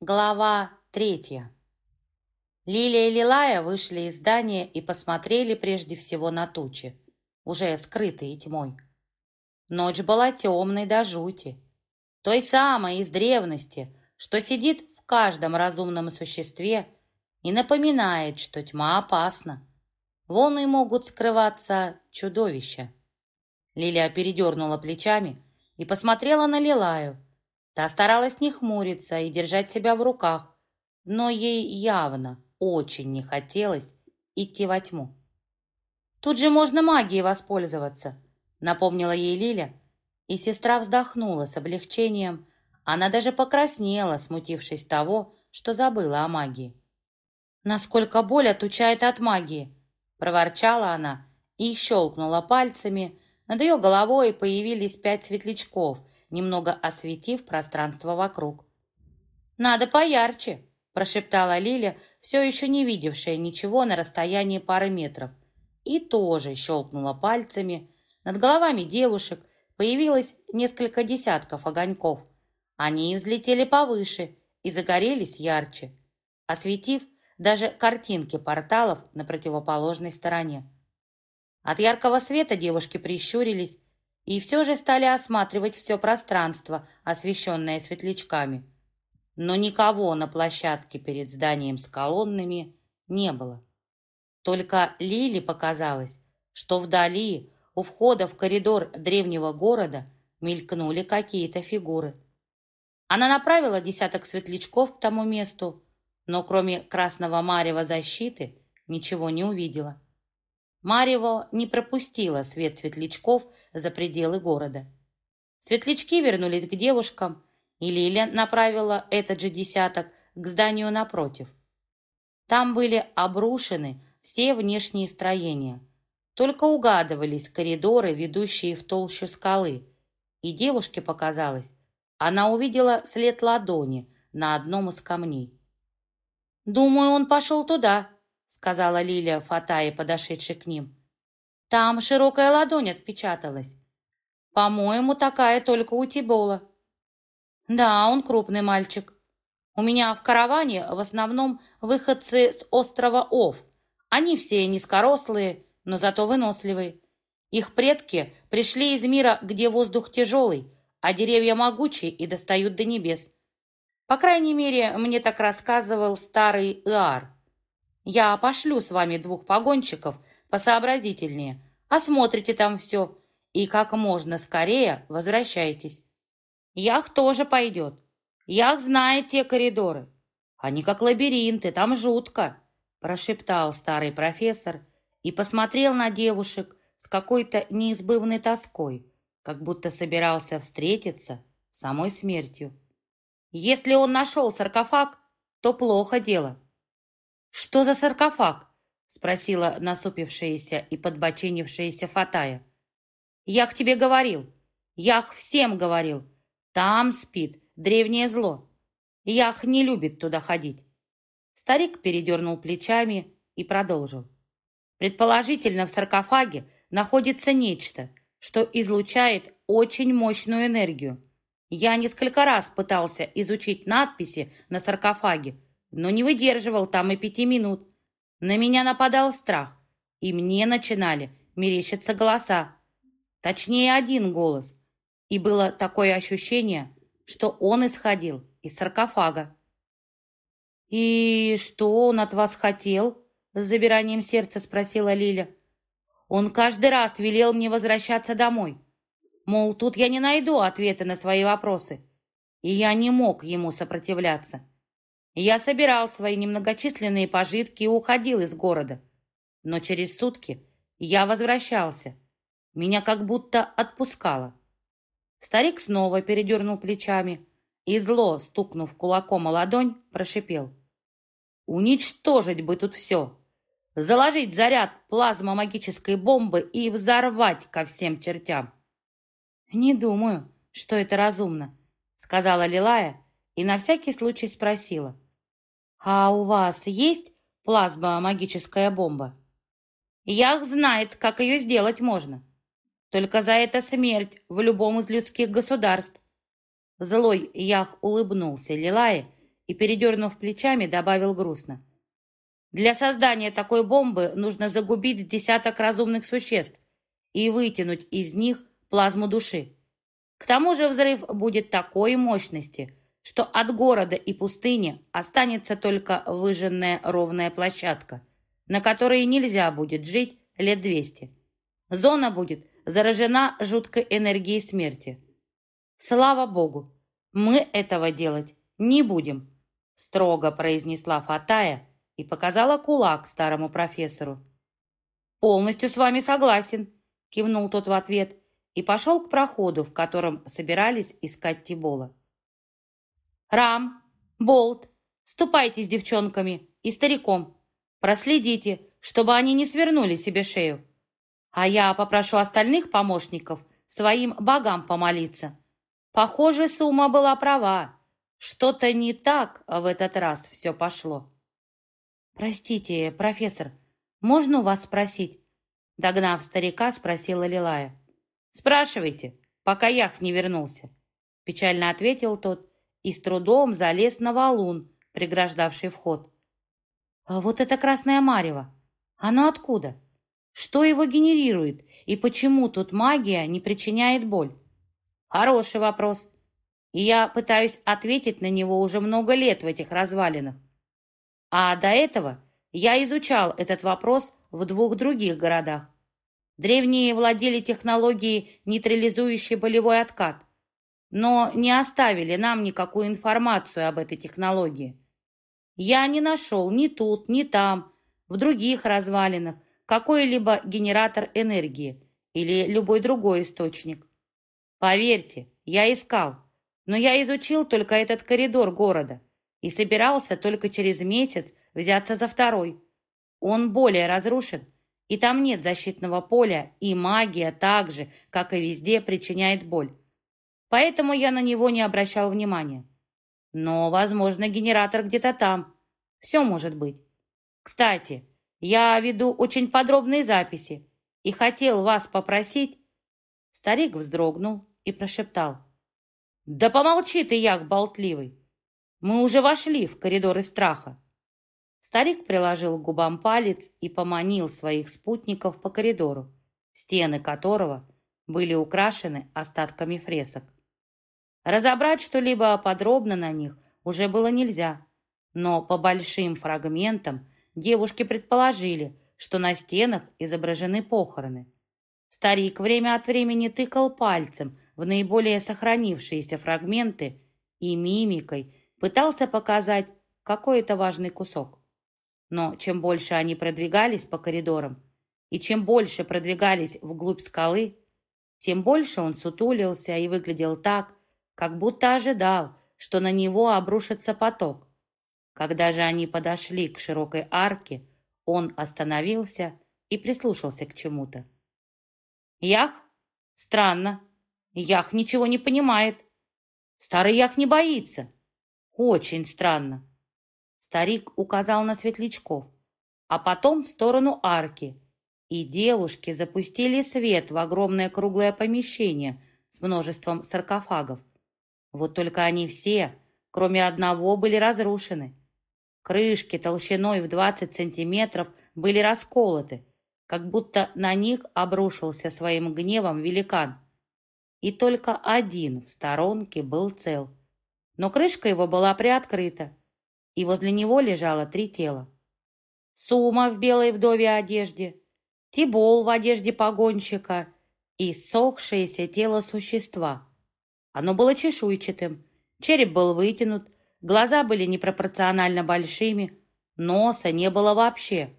Глава третья. Лилия и Лилая вышли из здания и посмотрели прежде всего на тучи, уже скрытые тьмой. Ночь была темной до жути, той самой из древности, что сидит в каждом разумном существе и напоминает, что тьма опасна. Вон и могут скрываться чудовища. Лилия передернула плечами и посмотрела на Лилаю, Та старалась не хмуриться и держать себя в руках, но ей явно очень не хотелось идти во тьму. «Тут же можно магией воспользоваться», — напомнила ей Лиля, и сестра вздохнула с облегчением. Она даже покраснела, смутившись того, что забыла о магии. «Насколько боль отучает от магии!» — проворчала она и щелкнула пальцами. Над ее головой появились пять светлячков, немного осветив пространство вокруг. «Надо поярче», – прошептала Лиля, все еще не видевшая ничего на расстоянии пары метров, и тоже щелкнула пальцами. Над головами девушек появилось несколько десятков огоньков. Они взлетели повыше и загорелись ярче, осветив даже картинки порталов на противоположной стороне. От яркого света девушки прищурились и все же стали осматривать все пространство, освещенное светлячками. Но никого на площадке перед зданием с колоннами не было. Только Лили показалось, что вдали, у входа в коридор древнего города, мелькнули какие-то фигуры. Она направила десяток светлячков к тому месту, но кроме красного марева защиты ничего не увидела. Марево не пропустила свет светлячков за пределы города. Светлячки вернулись к девушкам, и Лиля направила этот же десяток к зданию напротив. Там были обрушены все внешние строения. Только угадывались коридоры, ведущие в толщу скалы. И девушке показалось, она увидела след ладони на одном из камней. «Думаю, он пошел туда», сказала Лилия Фатае, подошедшей к ним. Там широкая ладонь отпечаталась. По-моему, такая только у Тибола. Да, он крупный мальчик. У меня в караване в основном выходцы с острова Ов. Они все низкорослые, но зато выносливые. Их предки пришли из мира, где воздух тяжелый, а деревья могучие и достают до небес. По крайней мере, мне так рассказывал старый Иар. Я пошлю с вами двух погонщиков посообразительнее. Осмотрите там все и как можно скорее возвращайтесь. Ях тоже пойдет. Ях знает те коридоры. Они как лабиринты, там жутко, прошептал старый профессор и посмотрел на девушек с какой-то неизбывной тоской, как будто собирался встретиться с самой смертью. Если он нашел саркофаг, то плохо дело. «Что за саркофаг?» — спросила насупившаяся и подбоченившаяся Фатая. «Ях тебе говорил, Ях всем говорил, там спит древнее зло. Ях не любит туда ходить». Старик передернул плечами и продолжил. «Предположительно, в саркофаге находится нечто, что излучает очень мощную энергию. Я несколько раз пытался изучить надписи на саркофаге, но не выдерживал там и пяти минут. На меня нападал страх, и мне начинали мерещиться голоса. Точнее, один голос. И было такое ощущение, что он исходил из саркофага. «И что он от вас хотел?» С забиранием сердца спросила Лиля. «Он каждый раз велел мне возвращаться домой. Мол, тут я не найду ответа на свои вопросы. И я не мог ему сопротивляться. Я собирал свои немногочисленные пожитки и уходил из города. Но через сутки я возвращался. Меня как будто отпускало. Старик снова передернул плечами и, зло стукнув кулаком о ладонь, прошипел. «Уничтожить бы тут все! Заложить заряд плазмомагической бомбы и взорвать ко всем чертям!» «Не думаю, что это разумно», — сказала Лилая и на всякий случай спросила. «А у вас есть плазма-магическая бомба?» «Ях знает, как ее сделать можно. Только за это смерть в любом из людских государств». Злой Ях улыбнулся Лилае и, передернув плечами, добавил грустно. Для создания такой бомбы нужно загубить десяток разумных существ и вытянуть из них плазму души. К тому же взрыв будет такой мощности, что от города и пустыни останется только выжженная ровная площадка, на которой нельзя будет жить лет двести. Зона будет заражена жуткой энергией смерти. Слава Богу, мы этого делать не будем, строго произнесла Фатая и показала кулак старому профессору. «Полностью с вами согласен», — кивнул тот в ответ и пошел к проходу, в котором собирались искать Тибола. «Рам, Болт, ступайте с девчонками и стариком. Проследите, чтобы они не свернули себе шею. А я попрошу остальных помощников своим богам помолиться. Похоже, Сума была права. Что-то не так в этот раз все пошло». «Простите, профессор, можно у вас спросить?» Догнав старика, спросила Лилая. «Спрашивайте, пока Ях не вернулся», — печально ответил тот и с трудом залез на валун, преграждавший вход. «А вот это красное марево, оно откуда? Что его генерирует и почему тут магия не причиняет боль?» «Хороший вопрос, и я пытаюсь ответить на него уже много лет в этих развалинах. А до этого я изучал этот вопрос в двух других городах. Древние владели технологией, нейтрализующей болевой откат, но не оставили нам никакую информацию об этой технологии. Я не нашел ни тут, ни там, в других развалинах, какой-либо генератор энергии или любой другой источник. Поверьте, я искал, но я изучил только этот коридор города и собирался только через месяц взяться за второй. Он более разрушен, и там нет защитного поля, и магия так же, как и везде, причиняет боль. Поэтому я на него не обращал внимания. Но, возможно, генератор где-то там. Все может быть. Кстати, я веду очень подробные записи и хотел вас попросить...» Старик вздрогнул и прошептал. «Да помолчи ты, ях болтливый! Мы уже вошли в коридоры страха. Старик приложил к губам палец и поманил своих спутников по коридору, стены которого были украшены остатками фресок. Разобрать что-либо подробно на них уже было нельзя, но по большим фрагментам девушки предположили, что на стенах изображены похороны. Старик время от времени тыкал пальцем в наиболее сохранившиеся фрагменты и мимикой пытался показать какой-то важный кусок. Но чем больше они продвигались по коридорам, и чем больше продвигались вглубь скалы, тем больше он сутулился и выглядел так, как будто ожидал, что на него обрушится поток. Когда же они подошли к широкой арке, он остановился и прислушался к чему-то. «Ях? Странно. Ях ничего не понимает. Старый Ях не боится. Очень странно. Старик указал на светлячков, а потом в сторону арки, и девушки запустили свет в огромное круглое помещение с множеством саркофагов. Вот только они все, кроме одного, были разрушены. Крышки толщиной в 20 сантиметров были расколоты, как будто на них обрушился своим гневом великан. И только один в сторонке был цел. Но крышка его была приоткрыта, и возле него лежало три тела. Сума в белой вдове одежде, Тибол в одежде погонщика и сохшееся тело существа. Оно было чешуйчатым, череп был вытянут, глаза были непропорционально большими, носа не было вообще.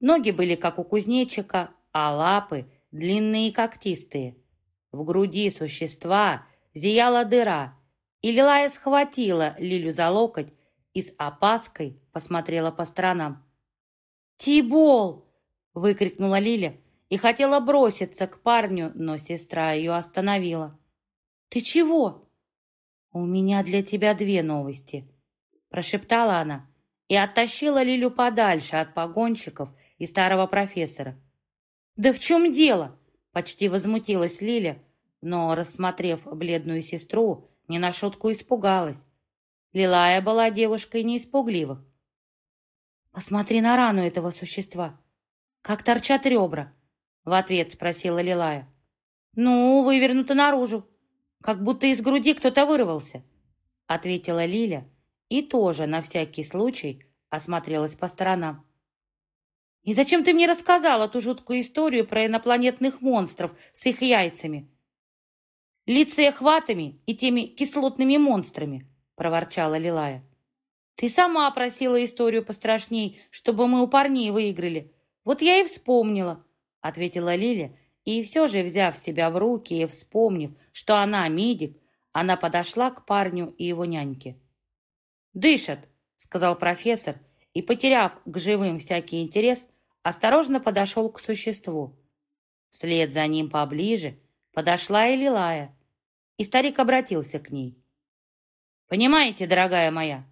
Ноги были как у кузнечика, а лапы длинные и когтистые. В груди существа зияла дыра, и Лилая схватила Лилю за локоть и с опаской посмотрела по сторонам. «Тибол!» — выкрикнула Лиля и хотела броситься к парню, но сестра ее остановила. «Ты чего?» «У меня для тебя две новости», — прошептала она и оттащила Лилю подальше от погонщиков и старого профессора. «Да в чем дело?» — почти возмутилась Лиля, но, рассмотрев бледную сестру, не на шутку испугалась. Лилая была девушкой не испугливых. «Посмотри на рану этого существа. Как торчат ребра!» В ответ спросила Лилая. «Ну, вывернуто наружу, как будто из груди кто-то вырвался», ответила Лиля и тоже на всякий случай осмотрелась по сторонам. «И зачем ты мне рассказала ту жуткую историю про инопланетных монстров с их яйцами?» «Лицеохватами и теми кислотными монстрами», — проворчала Лилая. «Ты сама просила историю пострашней, чтобы мы у парней выиграли. Вот я и вспомнила», — ответила Лиля, и все же, взяв себя в руки и вспомнив, что она медик, она подошла к парню и его няньке. «Дышат», — сказал профессор, и, потеряв к живым всякий интерес, осторожно подошел к существу. Вслед за ним поближе подошла и Лилая, и старик обратился к ней. Понимаете, дорогая моя,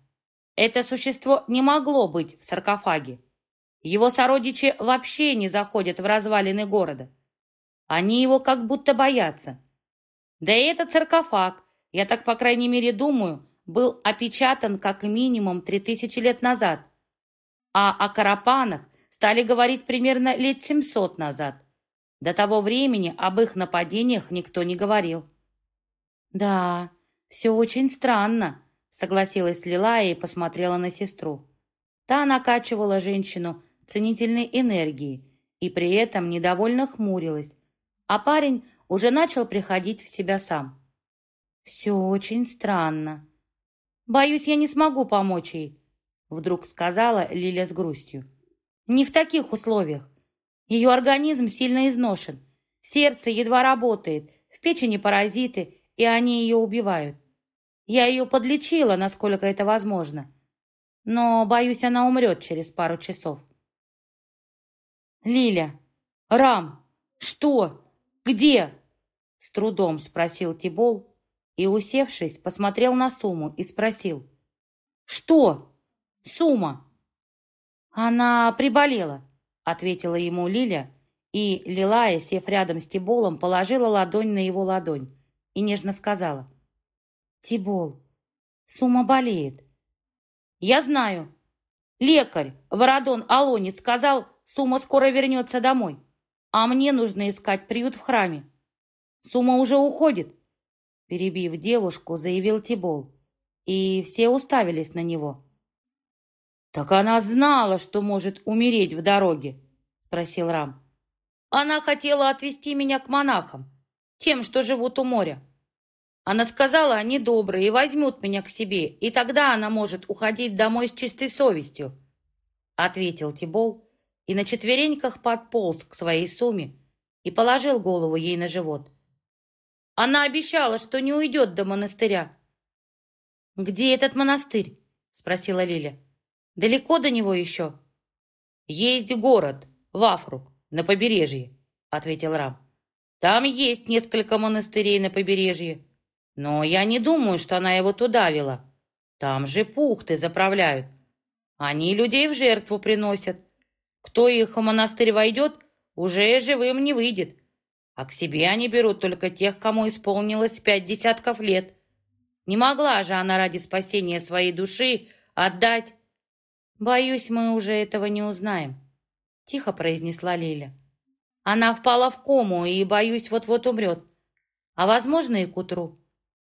это существо не могло быть в саркофаге. Его сородичи вообще не заходят в развалины города. Они его как будто боятся. Да и этот саркофаг, я так, по крайней мере, думаю, был опечатан как минимум три тысячи лет назад. А о карапанах стали говорить примерно лет семьсот назад. До того времени об их нападениях никто не говорил. «Да, «Все очень странно», — согласилась Лилая и посмотрела на сестру. Та накачивала женщину ценительной энергией и при этом недовольно хмурилась, а парень уже начал приходить в себя сам. «Все очень странно. Боюсь, я не смогу помочь ей», — вдруг сказала Лиля с грустью. «Не в таких условиях. Ее организм сильно изношен, сердце едва работает, в печени паразиты, и они ее убивают. Я ее подлечила, насколько это возможно. Но, боюсь, она умрет через пару часов. «Лиля! Рам! Что? Где?» С трудом спросил Тибол и, усевшись, посмотрел на Суму и спросил. «Что? Сума?» «Она приболела», — ответила ему Лиля, и, Лилая, сев рядом с Тиболом, положила ладонь на его ладонь и нежно сказала. Тибол, Сума болеет. Я знаю. Лекарь Вородон Алонец сказал, Сума скоро вернется домой. А мне нужно искать приют в храме. Сума уже уходит. Перебив девушку, заявил Тибол. И все уставились на него. «Так она знала, что может умереть в дороге», — спросил Рам. «Она хотела отвезти меня к монахам, тем, что живут у моря. Она сказала, они добрые и возьмут меня к себе, и тогда она может уходить домой с чистой совестью», — ответил Тибол и на четвереньках подполз к своей сумме и положил голову ей на живот. Она обещала, что не уйдет до монастыря. «Где этот монастырь?» — спросила Лиля. «Далеко до него еще?» «Есть город, Вафрук, на побережье», — ответил Рам. «Там есть несколько монастырей на побережье». Но я не думаю, что она его туда вела. Там же пухты заправляют. Они людей в жертву приносят. Кто их в монастырь войдет, уже живым не выйдет. А к себе они берут только тех, кому исполнилось пять десятков лет. Не могла же она ради спасения своей души отдать. Боюсь, мы уже этого не узнаем, тихо произнесла Лиля. Она впала в кому и, боюсь, вот-вот умрет. А возможно и к утру.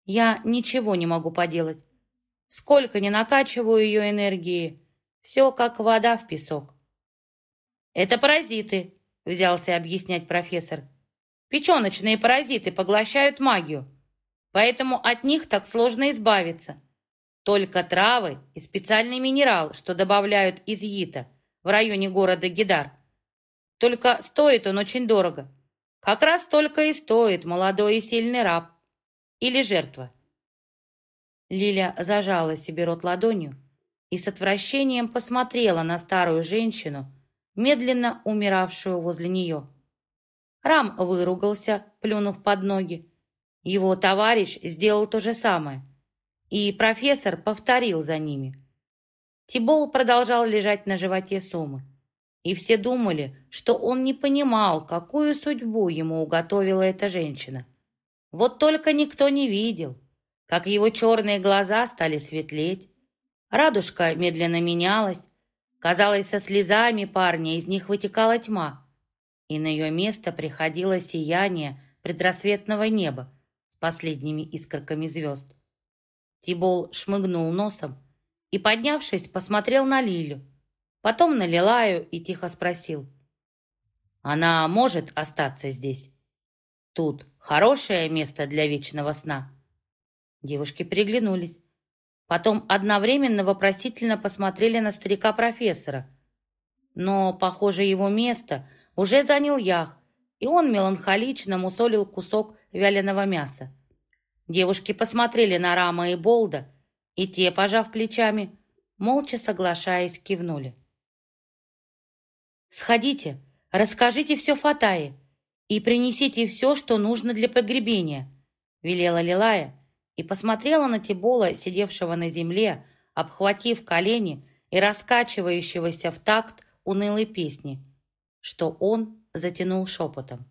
Я ничего не могу поделать. Сколько не накачиваю ее энергии, все как вода в песок. «Это паразиты», — взялся объяснять профессор. «Печеночные паразиты поглощают магию, поэтому от них так сложно избавиться. Только травы и специальный минерал, что добавляют из Ита в районе города Гидар. Только стоит он очень дорого. Как раз только и стоит молодой и сильный раб или жертва. Лиля зажала себе рот ладонью и с отвращением посмотрела на старую женщину, медленно умиравшую возле нее. Рам выругался, плюнув под ноги. Его товарищ сделал то же самое, и профессор повторил за ними. Тибол продолжал лежать на животе Сумы, и все думали, что он не понимал, какую судьбу ему уготовила эта женщина. Вот только никто не видел, как его черные глаза стали светлеть. Радужка медленно менялась. Казалось, со слезами парня из них вытекала тьма, и на ее место приходило сияние предрассветного неба с последними искорками звезд. Тибол шмыгнул носом и, поднявшись, посмотрел на Лилю, потом на Лилаю и тихо спросил. «Она может остаться здесь? Тут хорошее место для вечного сна?» Девушки переглянулись. Потом одновременно вопросительно посмотрели на старика-профессора. Но, похоже, его место уже занял Ях, и он меланхолично мусолил кусок вяленого мяса. Девушки посмотрели на Рама и Болда, и те, пожав плечами, молча соглашаясь, кивнули. «Сходите, расскажите все Фатае и принесите все, что нужно для погребения», велела Лилая и посмотрела на Тибола, сидевшего на земле, обхватив колени и раскачивающегося в такт унылой песни, что он затянул шепотом.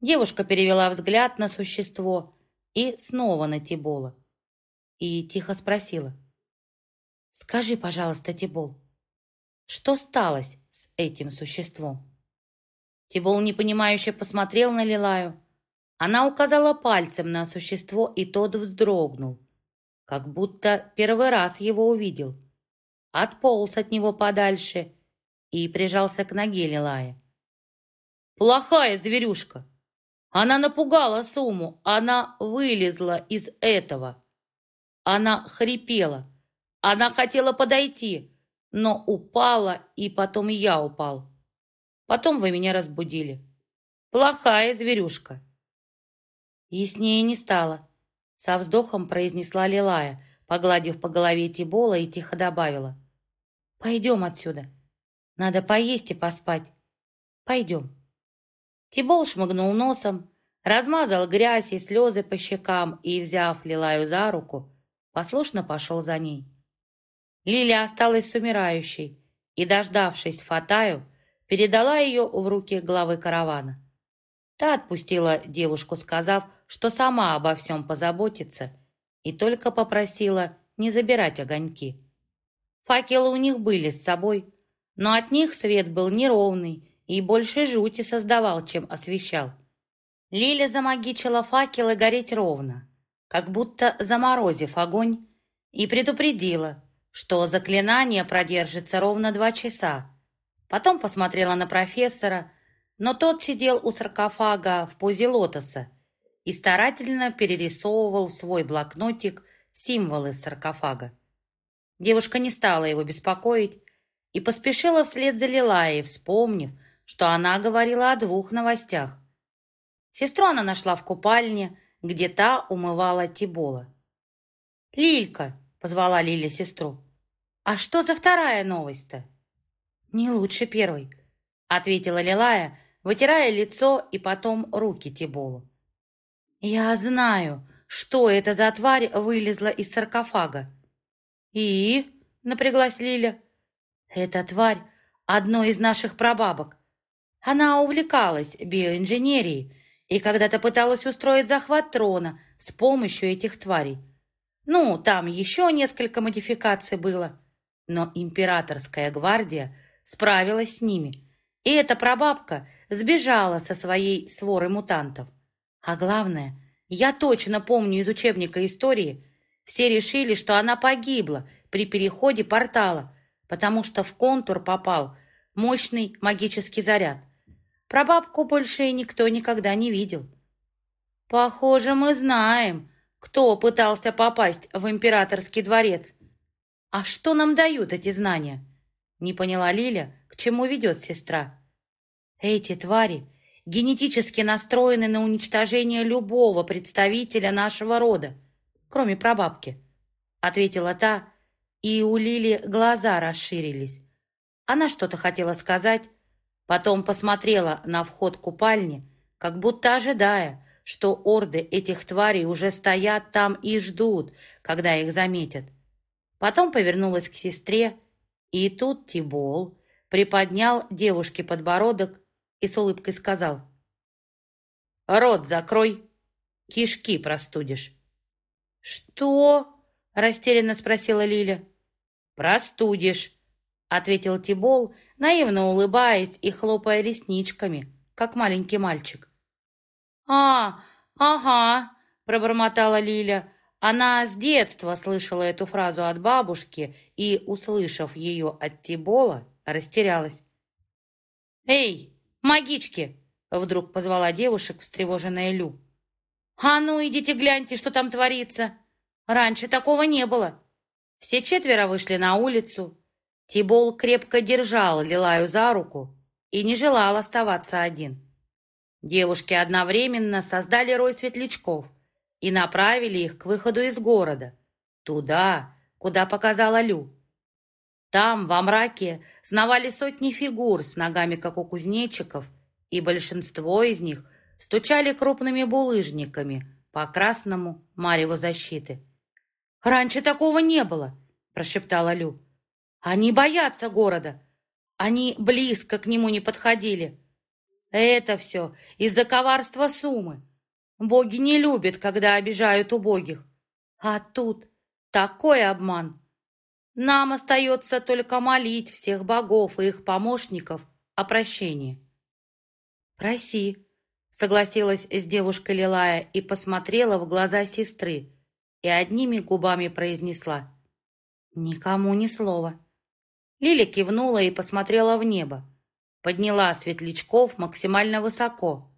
Девушка перевела взгляд на существо и снова на Тибола. И тихо спросила. «Скажи, пожалуйста, Тибол, что сталось с этим существом?» Тибол непонимающе посмотрел на Лилаю. Она указала пальцем на существо, и тот вздрогнул, как будто первый раз его увидел. Отполз от него подальше и прижался к ноге Лилая. «Плохая зверюшка!» Она напугала Суму, она вылезла из этого. Она хрипела. Она хотела подойти, но упала, и потом я упал. Потом вы меня разбудили. Плохая зверюшка. Яснее не стало. Со вздохом произнесла Лилая, погладив по голове Тибола и тихо добавила. «Пойдем отсюда. Надо поесть и поспать. Пойдем». Тибол шмыгнул носом, размазал грязь и слезы по щекам и, взяв Лилаю за руку, послушно пошел за ней. Лиля осталась с умирающей и, дождавшись Фатаю, передала ее в руки главы каравана. Та отпустила девушку, сказав, что сама обо всем позаботится, и только попросила не забирать огоньки. Факелы у них были с собой, но от них свет был неровный, и больше жути создавал, чем освещал. Лиля замагичила факелы гореть ровно, как будто заморозив огонь, и предупредила, что заклинание продержится ровно два часа. Потом посмотрела на профессора, но тот сидел у саркофага в позе лотоса и старательно перерисовывал в свой блокнотик символы саркофага. Девушка не стала его беспокоить и поспешила вслед за Лилаей, вспомнив, что она говорила о двух новостях. Сестру она нашла в купальне, где та умывала Тибола. «Лилька!» — позвала Лиля сестру. «А что за вторая новость-то?» «Не лучше первой», — ответила Лилая, вытирая лицо и потом руки Тиболу. «Я знаю, что это за тварь вылезла из саркофага». «И?» — напряглась Лиля. «Эта тварь — одно из наших прабабок. Она увлекалась биоинженерией и когда-то пыталась устроить захват трона с помощью этих тварей. Ну, там еще несколько модификаций было, но императорская гвардия справилась с ними, и эта прабабка сбежала со своей сворой мутантов. А главное, я точно помню из учебника истории, все решили, что она погибла при переходе портала, потому что в контур попал мощный магический заряд. Про бабку больше никто никогда не видел. Похоже, мы знаем, кто пытался попасть в императорский дворец. А что нам дают эти знания? Не поняла Лиля, к чему ведет сестра. Эти твари генетически настроены на уничтожение любого представителя нашего рода, кроме прабабки, ответила та, и у Лили глаза расширились. Она что-то хотела сказать, Потом посмотрела на вход купальни, как будто ожидая, что орды этих тварей уже стоят там и ждут, когда их заметят. Потом повернулась к сестре, и тут Тибол приподнял девушке подбородок и с улыбкой сказал «Рот закрой, кишки простудишь». «Что?» — растерянно спросила Лиля. «Простудишь», — ответил Тибол, наивно улыбаясь и хлопая ресничками, как маленький мальчик. «А, ага», — пробормотала Лиля. Она с детства слышала эту фразу от бабушки и, услышав ее от Тибола, растерялась. «Эй, магички!» — вдруг позвала девушек встревоженная Лю. «А ну, идите гляньте, что там творится! Раньше такого не было!» Все четверо вышли на улицу. Тибол крепко держал Лилаю за руку и не желал оставаться один. Девушки одновременно создали рой светлячков и направили их к выходу из города, туда, куда показала Лю. Там, во мраке, сновали сотни фигур с ногами, как у кузнечиков, и большинство из них стучали крупными булыжниками по красному мареву защиты. «Раньше такого не было», — прошептала Лю. «Они боятся города. Они близко к нему не подходили. Это все из-за коварства Сумы. Боги не любят, когда обижают убогих. А тут такой обман. Нам остается только молить всех богов и их помощников о прощении. «Проси», — согласилась с девушкой Лилая и посмотрела в глаза сестры и одними губами произнесла «Никому ни слова». Лиля кивнула и посмотрела в небо, подняла светлячков максимально высоко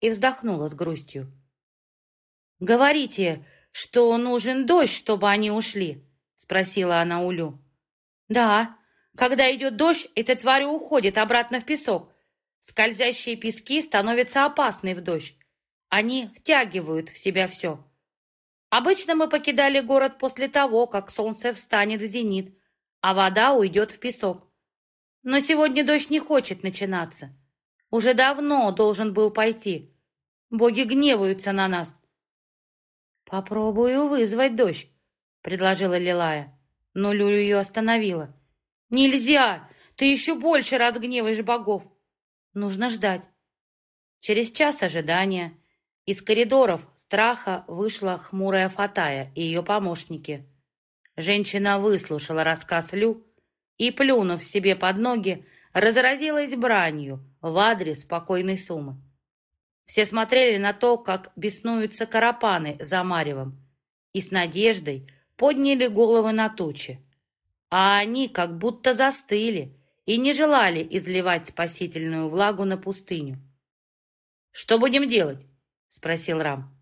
и вздохнула с грустью. «Говорите, что нужен дождь, чтобы они ушли», спросила она Улю. «Да, когда идет дождь, эта тварь уходит обратно в песок. Скользящие пески становятся опасны в дождь. Они втягивают в себя все. Обычно мы покидали город после того, как солнце встанет в зенит, а вода уйдет в песок. Но сегодня дождь не хочет начинаться. Уже давно должен был пойти. Боги гневаются на нас. Попробую вызвать дождь, — предложила Лилая. Но Люлю ее остановила. «Нельзя! Ты еще больше разгневаешь богов! Нужно ждать!» Через час ожидания из коридоров страха вышла хмурая Фатая и ее помощники. Женщина выслушала рассказ Лю и, плюнув себе под ноги, разразилась бранью в адрес спокойной суммы. Все смотрели на то, как беснуются карапаны за Маревом, и с надеждой подняли головы на тучи. А они как будто застыли и не желали изливать спасительную влагу на пустыню. «Что будем делать?» — спросил Рам.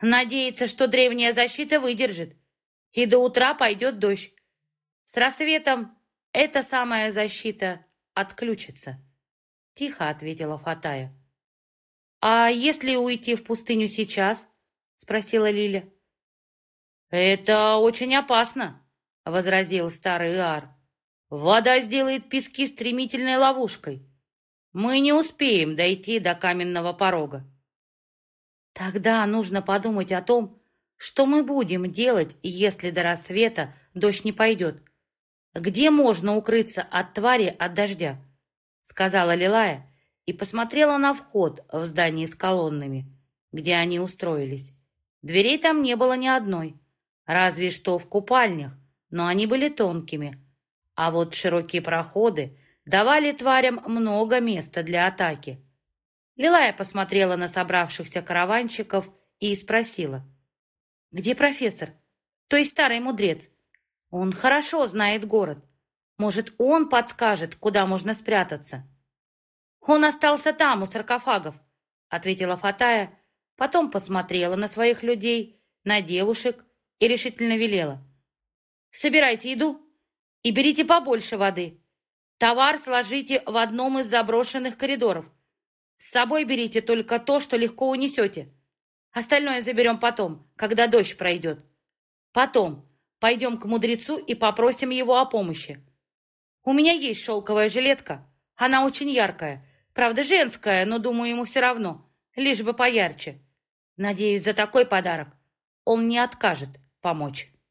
«Надеяться, что древняя защита выдержит, и до утра пойдет дождь. С рассветом эта самая защита отключится», — тихо ответила Фатая. «А если уйти в пустыню сейчас?» — спросила Лиля. «Это очень опасно», — возразил старый Иар. «Вода сделает пески стремительной ловушкой. Мы не успеем дойти до каменного порога». «Тогда нужно подумать о том, что мы будем делать, если до рассвета дождь не пойдет. Где можно укрыться от твари от дождя?» — сказала Лилая и посмотрела на вход в здание с колоннами, где они устроились. Дверей там не было ни одной. Разве что в купальнях, но они были тонкими. А вот широкие проходы давали тварям много места для атаки. Лилая посмотрела на собравшихся караванщиков и спросила. «Где профессор? То есть старый мудрец? Он хорошо знает город. Может, он подскажет, куда можно спрятаться?» «Он остался там, у саркофагов», — ответила Фатая, потом посмотрела на своих людей, на девушек и решительно велела. «Собирайте еду и берите побольше воды. Товар сложите в одном из заброшенных коридоров. С собой берите только то, что легко унесете. Остальное заберем потом, когда дождь пройдет. Потом пойдем к мудрецу и попросим его о помощи. У меня есть шелковая жилетка. Она очень яркая. Правда, женская, но, думаю, ему все равно. Лишь бы поярче. Надеюсь, за такой подарок он не откажет помочь.